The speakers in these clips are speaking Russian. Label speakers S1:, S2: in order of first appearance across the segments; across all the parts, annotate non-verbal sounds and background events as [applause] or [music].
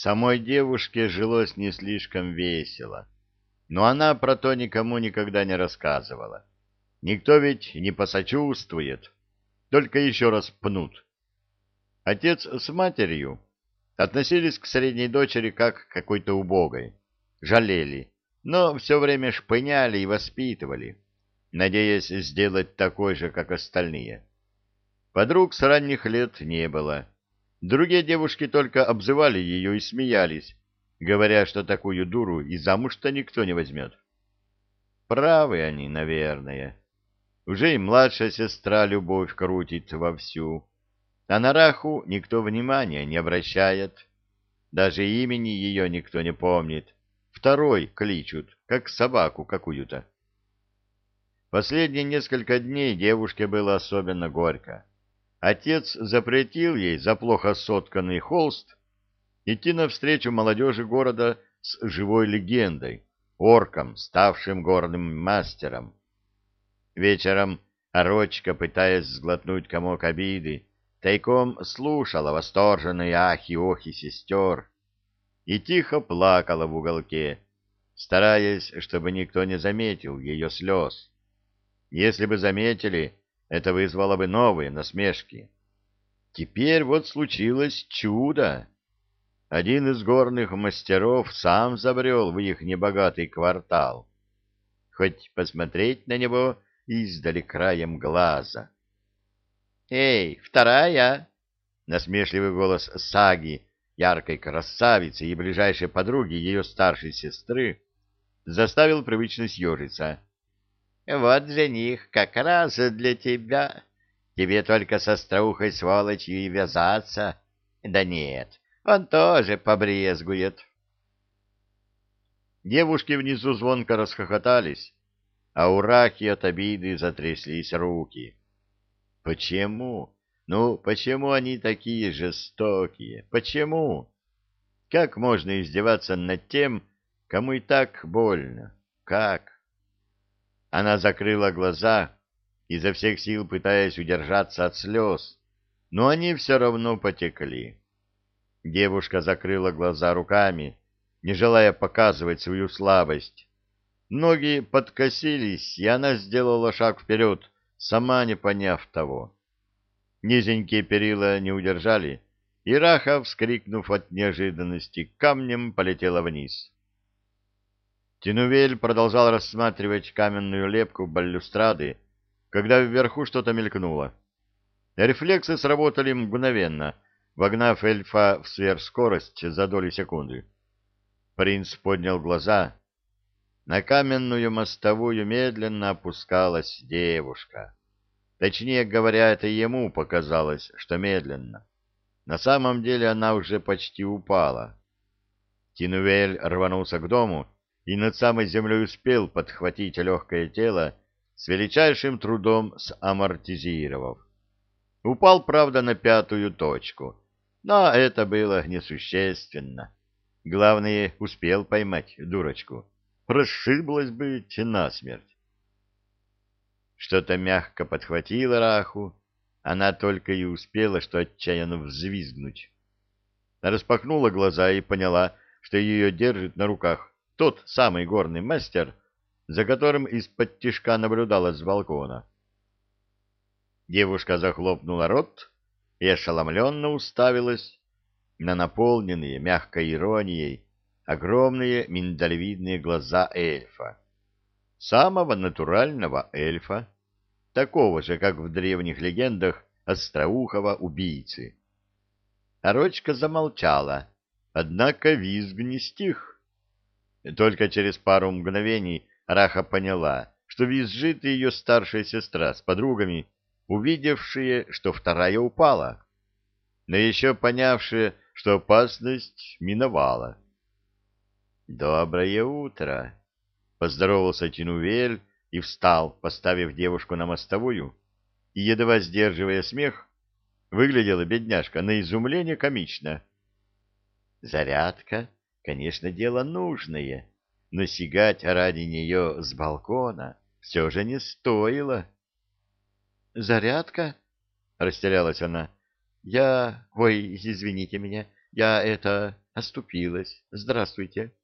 S1: Самой девушке жилось не слишком весело, но она про то никому никогда не рассказывала. Никто ведь не посочувствует, только еще раз пнут. Отец с матерью относились к средней дочери как к какой-то убогой, жалели, но все время шпыняли и воспитывали, надеясь сделать такой же, как остальные. Подруг с ранних лет не было. Другие девушки только обзывали ее и смеялись, говоря, что такую дуру и замуж-то никто не возьмет. Правы они, наверное. Уже и младшая сестра любовь крутит вовсю, а на Раху никто внимания не обращает. Даже имени ее никто не помнит. Второй кличут, как собаку какую-то. Последние несколько дней девушке было особенно горько. Отец запретил ей за плохо сотканный холст идти навстречу молодежи города с живой легендой, орком, ставшим горным мастером. Вечером Орочка, пытаясь сглотнуть комок обиды, тайком слушала восторженные ахи-охи сестер и тихо плакала в уголке, стараясь, чтобы никто не заметил ее слез. Если бы заметили, это вызвало бы новые насмешки. Теперь вот случилось чудо. Один из горных мастеров сам забрел в их небогатый квартал. Хоть посмотреть на него издали краем глаза. «Эй, вторая!» — насмешливый голос Саги, яркой красавицы и ближайшей подруги ее старшей сестры, заставил привычно съежиться. Вот жених как раз для тебя. Тебе только со остроухой сволочью и вязаться. Да нет, он тоже побрезгует. Девушки внизу звонко расхохотались, а у Рахи от обиды затряслись руки. Почему? Ну, почему они такие жестокие? Почему? Как можно издеваться над тем, кому и так больно? Как? Она закрыла глаза, изо всех сил пытаясь удержаться от слез, но они все равно потекли. Девушка закрыла глаза руками, не желая показывать свою слабость. Ноги подкосились, и она сделала шаг вперед, сама не поняв того. Низенькие перила не удержали, и Раха, вскрикнув от неожиданности, камнем полетела вниз. Тинувель продолжал рассматривать каменную лепку балюстрады, когда вверху что-то мелькнуло. Рефлексы сработали мгновенно, вогнав эльфа в сверхскорость за доли секунды. Принц поднял глаза. На каменную мостовую медленно опускалась девушка. Точнее говоря, это ему показалось, что медленно. На самом деле она уже почти упала. Тинувель рванулся к дому и над самой землей успел подхватить легкое тело, с величайшим трудом самортизировав. Упал, правда, на пятую точку, но это было несущественно. Главное, успел поймать дурочку. Расшиблась бы насмерть. Что-то мягко подхватило Раху, она только и успела, что отчаянно взвизгнуть. Распахнула глаза и поняла, что ее держит на руках тот самый горный мастер, за которым из-под тишка наблюдала с балкона. Девушка захлопнула рот и ошеломленно уставилась на наполненные мягкой иронией огромные миндалевидные глаза эльфа. Самого натурального эльфа, такого же, как в древних легендах остроухого убийцы. Орочка замолчала, однако визг не стих. Только через пару мгновений Раха поняла, что визжит ее старшая сестра с подругами, увидевшие, что вторая упала, но еще понявшие, что опасность миновала. «Доброе утро!» — поздоровался Тинувель и встал, поставив девушку на мостовую, и, едва сдерживая смех, выглядела бедняжка на изумление комично. «Зарядка?» Конечно, дело нужное, но сигать ради нее с балкона все же не стоило. «Зарядка?» — растерялась она. «Я... Ой, извините меня, я это... оступилась. Здравствуйте.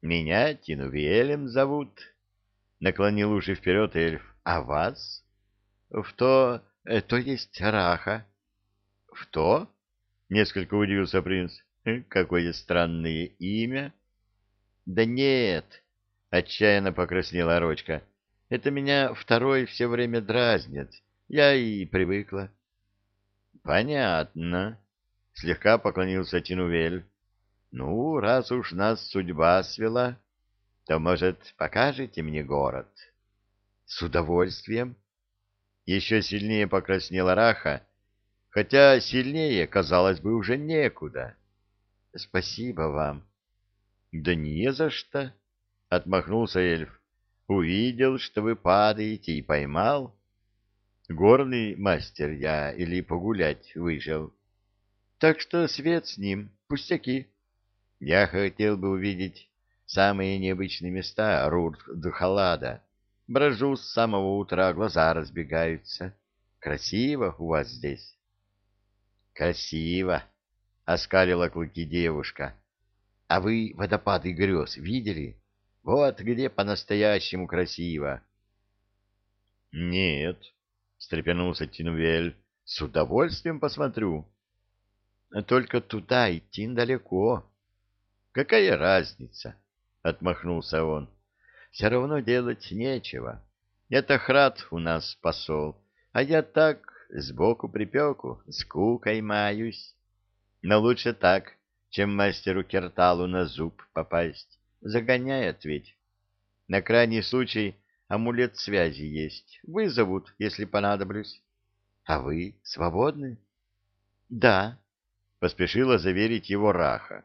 S1: Меня Тинувелем зовут. Наклонил уши вперед эльф. А вас? В то... Э, то есть Раха. В то? Несколько удивился принц. «Э, [laughs] какое странное имя. Да нет, отчаянно покраснела Рочка. Это меня второй все время дразнит. Я и привыкла. Понятно. Слегка поклонился Тинувель. Ну, раз уж нас судьба свела, то, может, покажете мне город? С удовольствием. Еще сильнее покраснела Раха, хотя сильнее, казалось бы, уже некуда. Спасибо вам. Да не за что, отмахнулся эльф. Увидел, что вы падаете, и поймал. Горный мастер я или погулять вышел. Так что свет с ним, пустяки. Я хотел бы увидеть самые необычные места Рурд-Дхалада. Брожу с самого утра, глаза разбегаются. Красиво у вас здесь. Красиво, — оскалила клыки девушка. А вы водопады грез видели? Вот где по-настоящему красиво. Нет, — встрепенулся Тинувель, — с удовольствием посмотрю. Только туда идти далеко. Какая разница? — отмахнулся он. Все равно делать нечего. Это Храд у нас посол, а я так сбоку припеку, скукой маюсь. Но лучше так, чем мастеру Керталу на зуб попасть. Загоняет ведь. На крайний случай амулет связи есть. Вызовут, если понадоблюсь. А вы свободны? Да, поспешила заверить его Раха.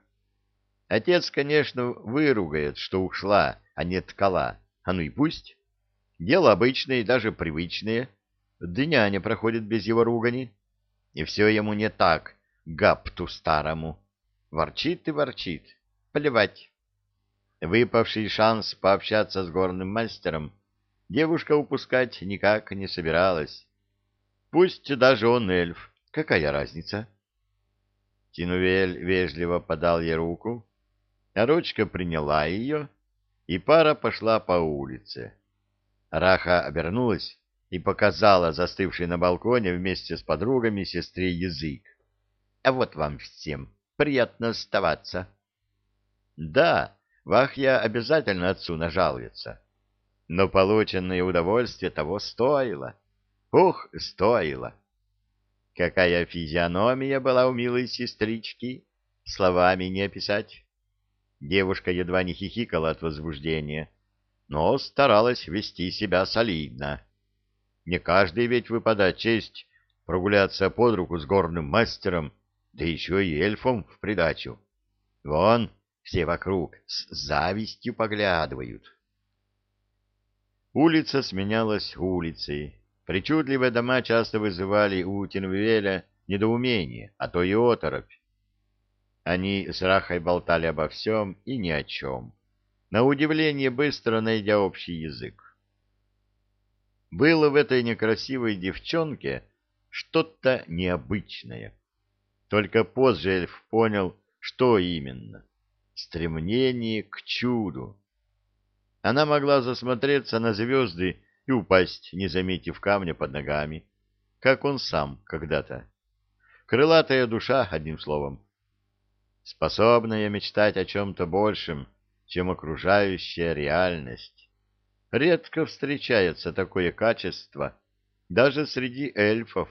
S1: Отец, конечно, выругает, что ушла, а не ткала. А ну и пусть. Дело обычное и даже привычное. Дня не проходит без его ругани. И все ему не так, гапту старому. Ворчит и ворчит. Плевать. Выпавший шанс пообщаться с горным мастером девушка упускать никак не собиралась. Пусть даже он эльф, какая разница? Тинувель вежливо подал ей руку, а ручка приняла ее, и пара пошла по улице. Раха обернулась и показала застывшей на балконе вместе с подругами сестре язык. — А вот вам всем приятно оставаться. — Да, Вахья обязательно отцу нажалуется. Но полученное удовольствие того стоило. Ух, стоило! Какая физиономия была у милой сестрички, словами не описать. Девушка едва не хихикала от возбуждения, но старалась вести себя солидно. Не каждый ведь выпадает честь прогуляться под руку с горным мастером, да еще и эльфом в придачу. Вон, все вокруг с завистью поглядывают. Улица сменялась улицей. Причудливые дома часто вызывали у Тинвеля недоумение, а то и оторопь. Они с Рахой болтали обо всем и ни о чем, на удивление быстро найдя общий язык. Было в этой некрасивой девчонке что-то необычное. Только позже эльф понял, что именно. Стремление к чуду. Она могла засмотреться на звезды и упасть, не заметив камня под ногами, как он сам когда-то. Крылатая душа, одним словом способная мечтать о чем-то большем, чем окружающая реальность. Редко встречается такое качество даже среди эльфов,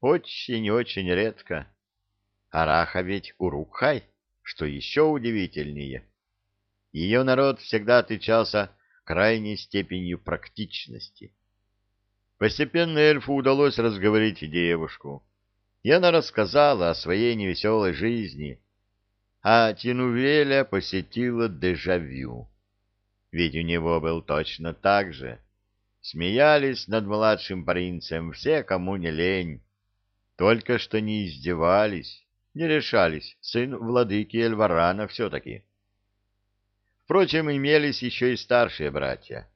S1: очень-очень редко. Араха ведь Урукхай, что еще удивительнее. Ее народ всегда отличался крайней степенью практичности. Постепенно эльфу удалось разговорить девушку, и она рассказала о своей невеселой жизни, а Тинувеля посетила дежавю. Ведь у него был точно так же. Смеялись над младшим принцем все, кому не лень. Только что не издевались, не решались, сын владыки Эльварана все-таки. Впрочем, имелись еще и старшие братья.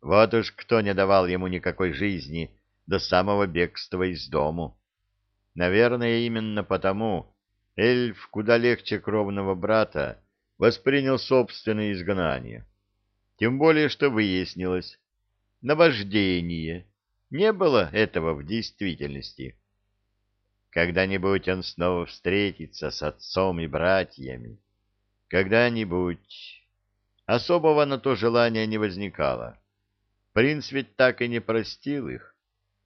S1: Вот уж кто не давал ему никакой жизни до самого бегства из дому. Наверное, именно потому, эльф куда легче кровного брата воспринял собственное изгнание. Тем более, что выяснилось, наваждение, не было этого в действительности. Когда-нибудь он снова встретится с отцом и братьями. Когда-нибудь... Особого на то желания не возникало. Принц ведь так и не простил их,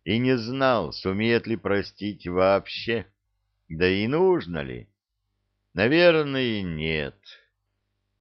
S1: и не знал, сумеет ли простить вообще, да и нужно ли. Наверное, нет.